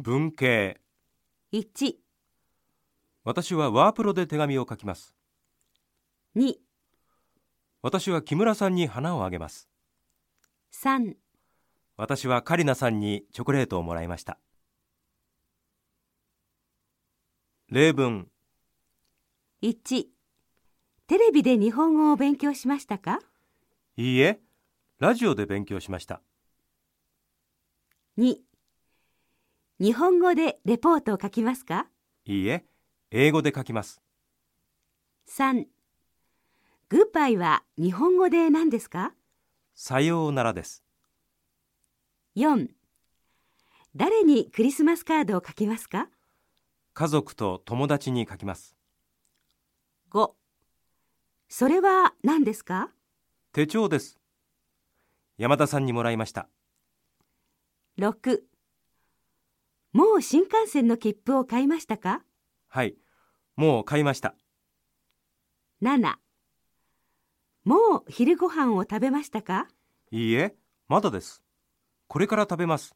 文系。1、私はワープロで手紙を書きます。2、私は木村さんに花をあげます。3、私はカリナさんにチョコレートをもらいました。例文。1テレビで日本語を勉強しましたか？いいえラジオで勉強しました。2日本語でレポートを書きますか？いいえ英語で書きます。3グッバイは日本語で何ですか？さようならです。4誰にクリスマスカードを書きますか？家族と友達に書きます。5それは何ですか？手帳です。山田さんにもらいました。6もう新幹線の切符を買いましたか？はいもう買いました。7もう昼ご飯を食べましたか？いいえまだです。これから食べます